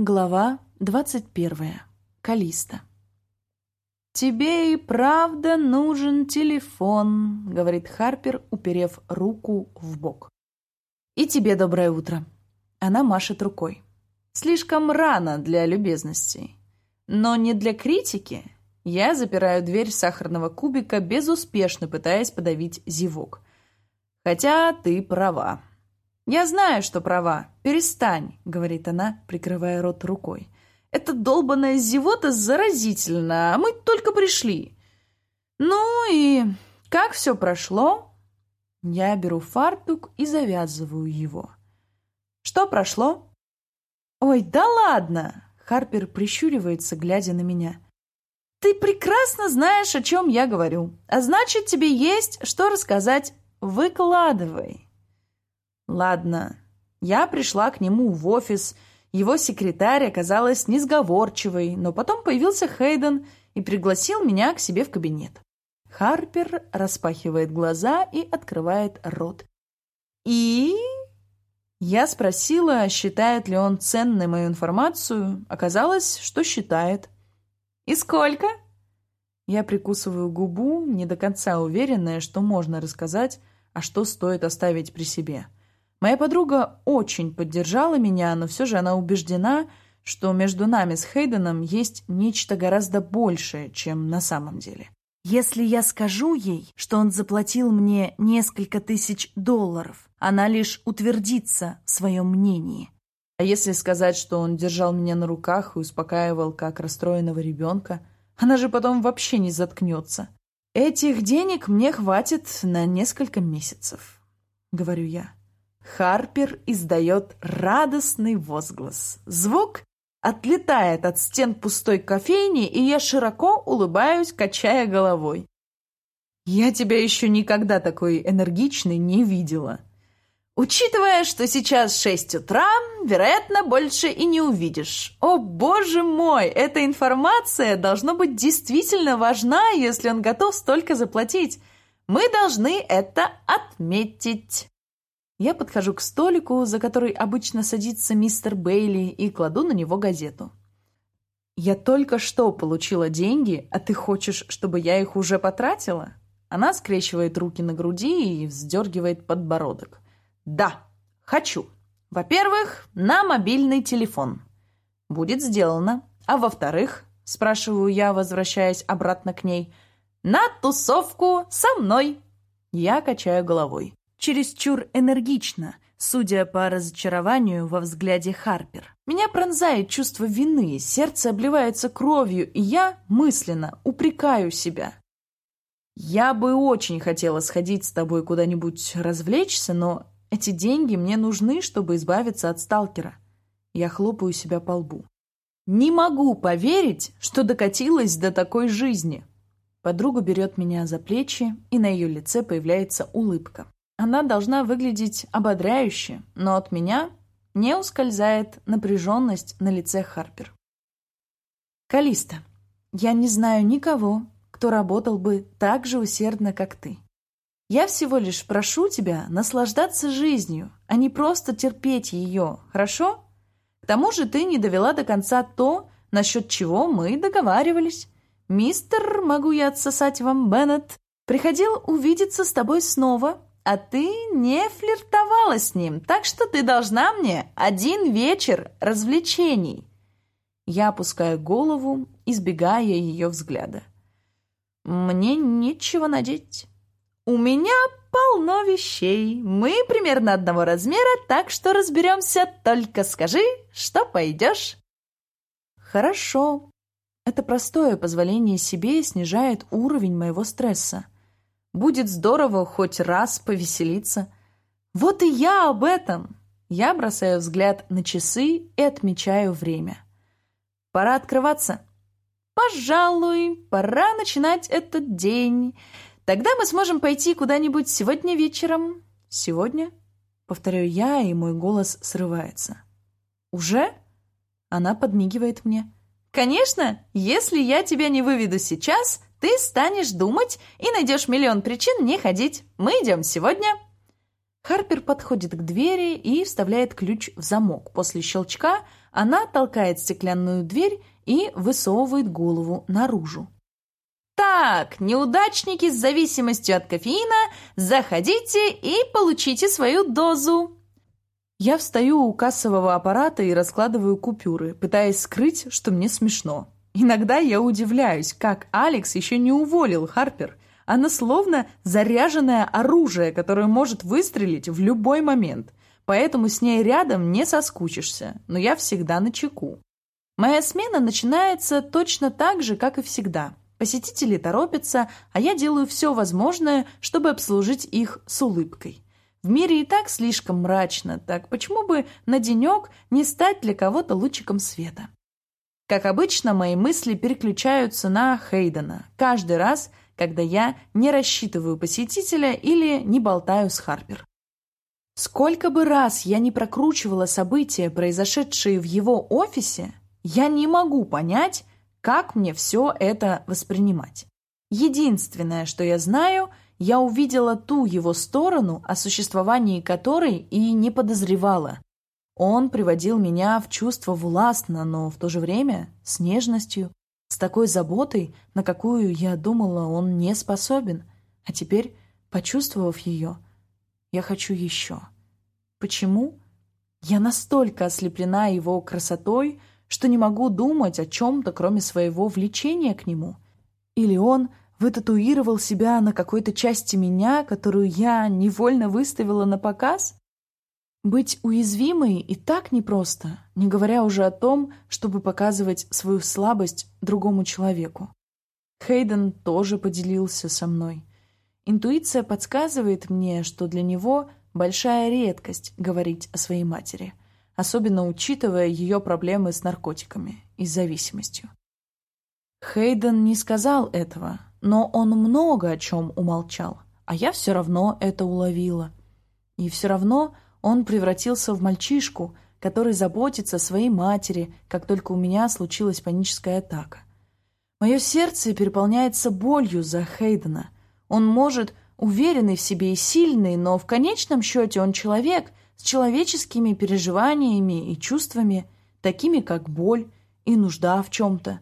Глава двадцать первая. Калиста. «Тебе и правда нужен телефон», — говорит Харпер, уперев руку в бок. «И тебе доброе утро». Она машет рукой. «Слишком рано для любезностей. Но не для критики». Я запираю дверь сахарного кубика, безуспешно пытаясь подавить зевок. Хотя ты права. «Я знаю, что права. Перестань», — говорит она, прикрывая рот рукой. «Эта долбаная зевота заразительна, а мы только пришли». «Ну и как все прошло?» Я беру фартук и завязываю его. «Что прошло?» «Ой, да ладно!» Харпер прищуривается, глядя на меня. «Ты прекрасно знаешь, о чем я говорю. А значит, тебе есть что рассказать. Выкладывай!» Ладно, я пришла к нему в офис. Его секретарь оказалась несговорчивой, но потом появился Хейден и пригласил меня к себе в кабинет. Харпер распахивает глаза и открывает рот. «И?» Я спросила, считает ли он ценной мою информацию. Оказалось, что считает. «И сколько?» Я прикусываю губу, не до конца уверенная, что можно рассказать, а что стоит оставить при себе. Моя подруга очень поддержала меня, но все же она убеждена, что между нами с Хейденом есть нечто гораздо большее, чем на самом деле. Если я скажу ей, что он заплатил мне несколько тысяч долларов, она лишь утвердится в своем мнении. А если сказать, что он держал меня на руках и успокаивал, как расстроенного ребенка, она же потом вообще не заткнется. Этих денег мне хватит на несколько месяцев, говорю я. Харпер издает радостный возглас. Звук отлетает от стен пустой кофейни, и я широко улыбаюсь, качая головой. Я тебя еще никогда такой энергичной не видела. Учитывая, что сейчас шесть утра, вероятно, больше и не увидишь. О, боже мой, эта информация должна быть действительно важна, если он готов столько заплатить. Мы должны это отметить. Я подхожу к столику, за который обычно садится мистер Бейли, и кладу на него газету. «Я только что получила деньги, а ты хочешь, чтобы я их уже потратила?» Она скрещивает руки на груди и вздергивает подбородок. «Да, хочу. Во-первых, на мобильный телефон. Будет сделано. А во-вторых, спрашиваю я, возвращаясь обратно к ней, на тусовку со мной». Я качаю головой чересчур энергично, судя по разочарованию во взгляде Харпер. Меня пронзает чувство вины, сердце обливается кровью, и я мысленно упрекаю себя. Я бы очень хотела сходить с тобой куда-нибудь развлечься, но эти деньги мне нужны, чтобы избавиться от сталкера. Я хлопаю себя по лбу. Не могу поверить, что докатилась до такой жизни. Подруга берет меня за плечи, и на ее лице появляется улыбка. Она должна выглядеть ободряюще, но от меня не ускользает напряженность на лице Харпер. «Калиста, я не знаю никого, кто работал бы так же усердно, как ты. Я всего лишь прошу тебя наслаждаться жизнью, а не просто терпеть ее, хорошо? К тому же ты не довела до конца то, насчет чего мы договаривались. Мистер, могу я отсосать вам, Беннет, приходил увидеться с тобой снова а ты не флиртовала с ним, так что ты должна мне один вечер развлечений». Я опускаю голову, избегая ее взгляда. «Мне нечего надеть. У меня полно вещей. Мы примерно одного размера, так что разберемся. Только скажи, что пойдешь». «Хорошо». Это простое позволение себе снижает уровень моего стресса. Будет здорово хоть раз повеселиться. Вот и я об этом. Я бросаю взгляд на часы и отмечаю время. Пора открываться. Пожалуй, пора начинать этот день. Тогда мы сможем пойти куда-нибудь сегодня вечером. Сегодня? Повторяю я, и мой голос срывается. Уже? Она подмигивает мне. Конечно, если я тебя не выведу сейчас, ты станешь думать и найдешь миллион причин не ходить. Мы идем сегодня». Харпер подходит к двери и вставляет ключ в замок. После щелчка Она толкает стеклянную дверь и высовывает голову наружу. Так, неудачники с зависимостью от кофеина, заходите и получите свою дозу. Я встаю у кассового аппарата и раскладываю купюры, пытаясь скрыть, что мне смешно. Иногда я удивляюсь, как Алекс еще не уволил Харпер. Она словно заряженное оружие, которое может выстрелить в любой момент. Поэтому с ней рядом не соскучишься, но я всегда на чеку. Моя смена начинается точно так же, как и всегда. Посетители торопятся, а я делаю все возможное, чтобы обслужить их с улыбкой. В мире и так слишком мрачно, так почему бы на денек не стать для кого-то лучиком света? Как обычно, мои мысли переключаются на Хейдена каждый раз, когда я не рассчитываю посетителя или не болтаю с Харпер. Сколько бы раз я не прокручивала события, произошедшие в его офисе, я не могу понять, как мне все это воспринимать. Единственное, что я знаю, я увидела ту его сторону, о существовании которой и не подозревала. Он приводил меня в чувство властно, но в то же время с нежностью, с такой заботой, на какую я думала, он не способен. А теперь, почувствовав ее, я хочу еще. Почему? Я настолько ослеплена его красотой, что не могу думать о чем-то, кроме своего влечения к нему. Или он вытатуировал себя на какой-то части меня, которую я невольно выставила на показ? Быть уязвимой и так непросто, не говоря уже о том, чтобы показывать свою слабость другому человеку. Хейден тоже поделился со мной. Интуиция подсказывает мне, что для него большая редкость говорить о своей матери — особенно учитывая ее проблемы с наркотиками и зависимостью. Хейден не сказал этого, но он много о чем умолчал, а я все равно это уловила. И все равно он превратился в мальчишку, который заботится о своей матери, как только у меня случилась паническая атака. Мое сердце переполняется болью за Хейдена. Он может уверенный в себе и сильный, но в конечном счете он человек, с человеческими переживаниями и чувствами, такими как боль и нужда в чем-то.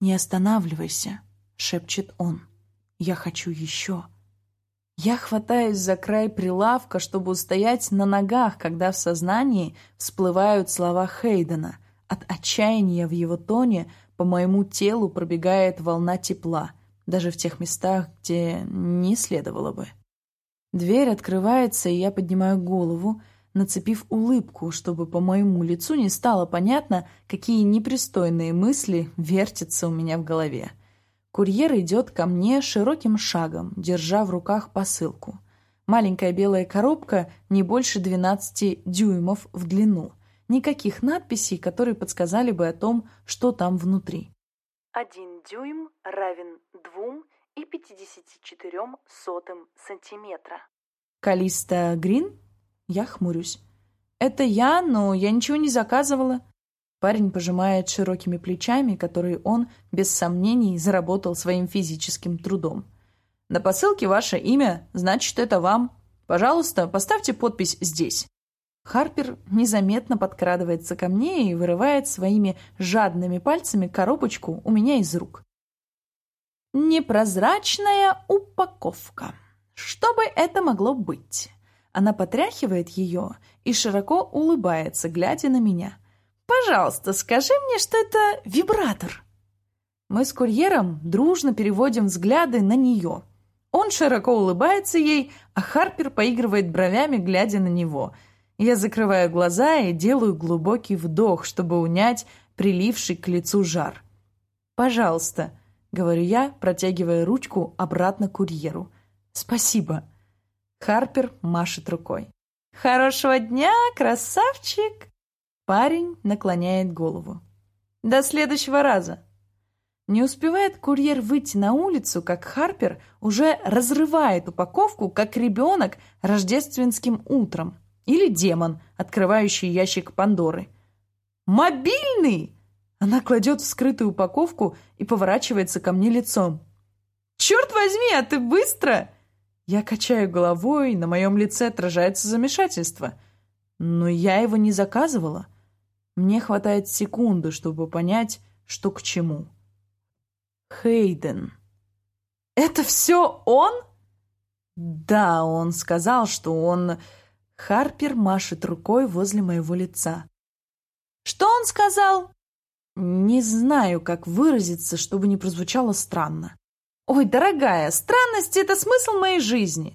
«Не останавливайся», — шепчет он. «Я хочу еще». Я хватаюсь за край прилавка, чтобы устоять на ногах, когда в сознании всплывают слова Хейдена. От отчаяния в его тоне по моему телу пробегает волна тепла, даже в тех местах, где не следовало бы. Дверь открывается, и я поднимаю голову, нацепив улыбку, чтобы по моему лицу не стало понятно, какие непристойные мысли вертятся у меня в голове. Курьер идет ко мне широким шагом, держа в руках посылку. Маленькая белая коробка не больше 12 дюймов в длину. Никаких надписей, которые подсказали бы о том, что там внутри. Один дюйм равен двум и 54 сотым сантиметра. Калиста Грин? Я хмурюсь. Это я, но я ничего не заказывала. Парень пожимает широкими плечами, которые он, без сомнений, заработал своим физическим трудом. На посылке ваше имя, значит, это вам. Пожалуйста, поставьте подпись здесь. Харпер незаметно подкрадывается ко мне и вырывает своими жадными пальцами коробочку у меня из рук. Непрозрачная упаковка. Что бы это могло быть? Она потряхивает ее и широко улыбается, глядя на меня. «Пожалуйста, скажи мне, что это вибратор». Мы с курьером дружно переводим взгляды на нее. Он широко улыбается ей, а Харпер поигрывает бровями, глядя на него. Я закрываю глаза и делаю глубокий вдох, чтобы унять приливший к лицу жар. «Пожалуйста», говорю я, протягивая ручку обратно курьеру. «Спасибо». Харпер машет рукой. «Хорошего дня, красавчик!» Парень наклоняет голову. «До следующего раза!» Не успевает курьер выйти на улицу, как Харпер уже разрывает упаковку, как ребенок рождественским утром. Или демон, открывающий ящик Пандоры. «Мобильный!» Она кладет вскрытую упаковку и поворачивается ко мне лицом. «Черт возьми, а ты быстро!» Я качаю головой, на моем лице отражается замешательство. Но я его не заказывала. Мне хватает секунды, чтобы понять, что к чему. Хейден. «Это все он?» «Да, он сказал, что он...» Харпер машет рукой возле моего лица. «Что он сказал?» «Не знаю, как выразиться, чтобы не прозвучало странно». «Ой, дорогая, странности — это смысл моей жизни!»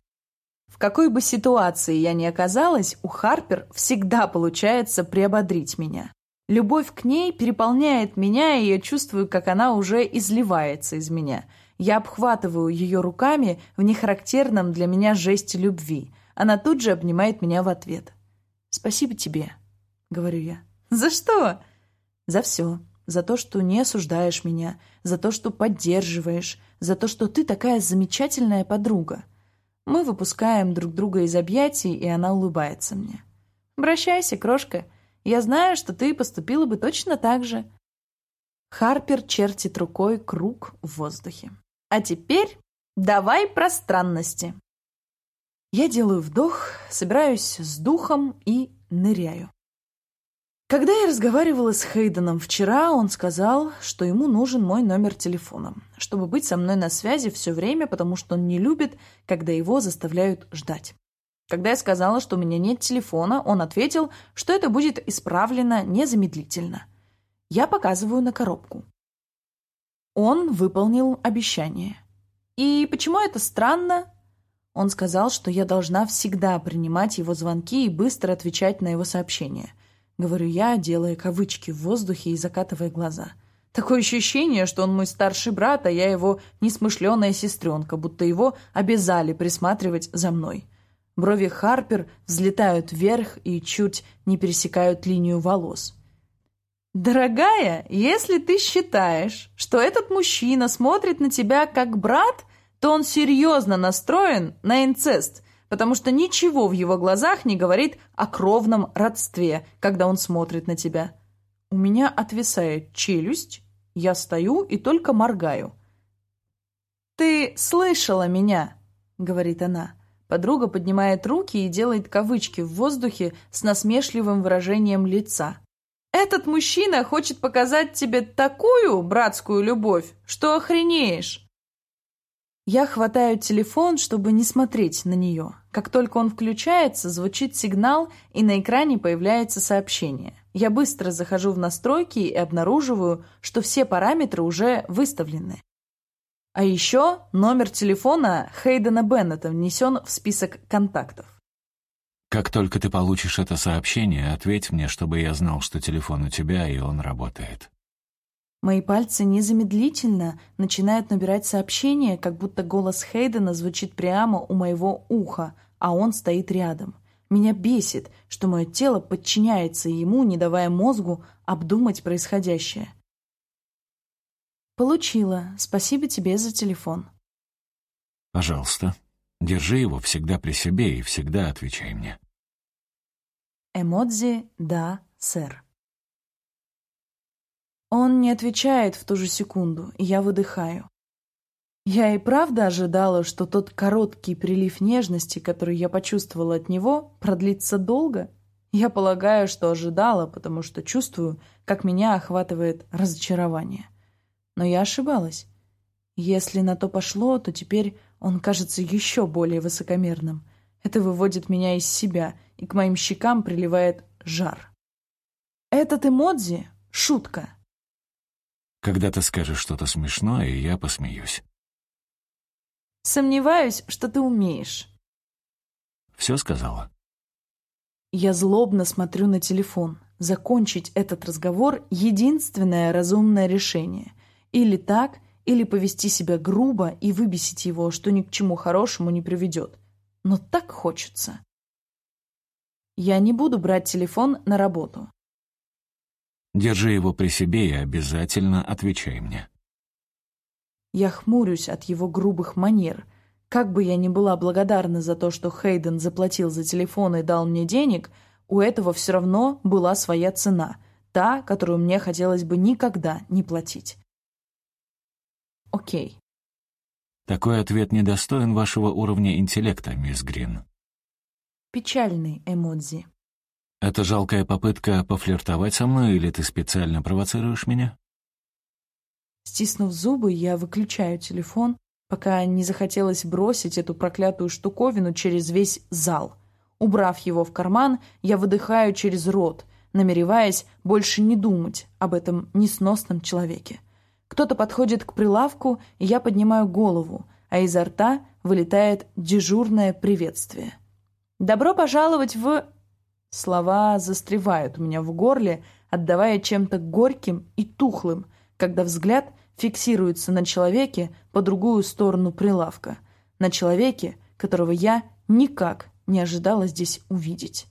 Какой бы ситуации я ни оказалась, у Харпер всегда получается приободрить меня. Любовь к ней переполняет меня, и я чувствую, как она уже изливается из меня. Я обхватываю ее руками в нехарактерном для меня жесте любви. Она тут же обнимает меня в ответ. «Спасибо тебе», — говорю я. «За что?» «За все. За то, что не осуждаешь меня, за то, что поддерживаешь, за то, что ты такая замечательная подруга». Мы выпускаем друг друга из объятий, и она улыбается мне. «Обращайся, крошка. Я знаю, что ты поступила бы точно так же». Харпер чертит рукой круг в воздухе. «А теперь давай про странности». Я делаю вдох, собираюсь с духом и ныряю. Когда я разговаривала с Хейденом вчера, он сказал, что ему нужен мой номер телефона, чтобы быть со мной на связи все время, потому что он не любит, когда его заставляют ждать. Когда я сказала, что у меня нет телефона, он ответил, что это будет исправлено незамедлительно. Я показываю на коробку. Он выполнил обещание. И почему это странно? Он сказал, что я должна всегда принимать его звонки и быстро отвечать на его сообщения. Говорю я, делая кавычки в воздухе и закатывая глаза. Такое ощущение, что он мой старший брат, а я его несмышленая сестренка, будто его обязали присматривать за мной. Брови Харпер взлетают вверх и чуть не пересекают линию волос. «Дорогая, если ты считаешь, что этот мужчина смотрит на тебя как брат, то он серьезно настроен на инцест потому что ничего в его глазах не говорит о кровном родстве, когда он смотрит на тебя. У меня отвисает челюсть, я стою и только моргаю. «Ты слышала меня?» — говорит она. Подруга поднимает руки и делает кавычки в воздухе с насмешливым выражением лица. «Этот мужчина хочет показать тебе такую братскую любовь, что охренеешь!» Я хватаю телефон, чтобы не смотреть на нее. Как только он включается, звучит сигнал, и на экране появляется сообщение. Я быстро захожу в настройки и обнаруживаю, что все параметры уже выставлены. А еще номер телефона Хейдена Беннета внесен в список контактов. Как только ты получишь это сообщение, ответь мне, чтобы я знал, что телефон у тебя, и он работает. Мои пальцы незамедлительно начинают набирать сообщения, как будто голос Хейдена звучит прямо у моего уха, а он стоит рядом. Меня бесит, что мое тело подчиняется ему, не давая мозгу обдумать происходящее. «Получила. Спасибо тебе за телефон». «Пожалуйста. Держи его всегда при себе и всегда отвечай мне». Эмодзи «Да, сэр». Он не отвечает в ту же секунду, и я выдыхаю. Я и правда ожидала, что тот короткий прилив нежности, который я почувствовала от него, продлится долго. Я полагаю, что ожидала, потому что чувствую, как меня охватывает разочарование. Но я ошибалась. Если на то пошло, то теперь он кажется еще более высокомерным. Это выводит меня из себя, и к моим щекам приливает жар. Этот эмодзи — шутка. Когда ты скажешь что-то смешное, я посмеюсь. Сомневаюсь, что ты умеешь. Все сказала? Я злобно смотрю на телефон. Закончить этот разговор — единственное разумное решение. Или так, или повести себя грубо и выбесить его, что ни к чему хорошему не приведет. Но так хочется. Я не буду брать телефон на работу. Держи его при себе и обязательно отвечай мне. Я хмурюсь от его грубых манер. Как бы я ни была благодарна за то, что Хейден заплатил за телефон и дал мне денег, у этого все равно была своя цена, та, которую мне хотелось бы никогда не платить. Окей. Такой ответ недостоин вашего уровня интеллекта, мисс Грин. Печальный эмодзи. Это жалкая попытка пофлиртовать со мной, или ты специально провоцируешь меня? Стиснув зубы, я выключаю телефон, пока не захотелось бросить эту проклятую штуковину через весь зал. Убрав его в карман, я выдыхаю через рот, намереваясь больше не думать об этом несносном человеке. Кто-то подходит к прилавку, и я поднимаю голову, а изо рта вылетает дежурное приветствие. «Добро пожаловать в...» Слова застревают у меня в горле, отдавая чем-то горьким и тухлым, когда взгляд фиксируется на человеке по другую сторону прилавка, на человеке, которого я никак не ожидала здесь увидеть.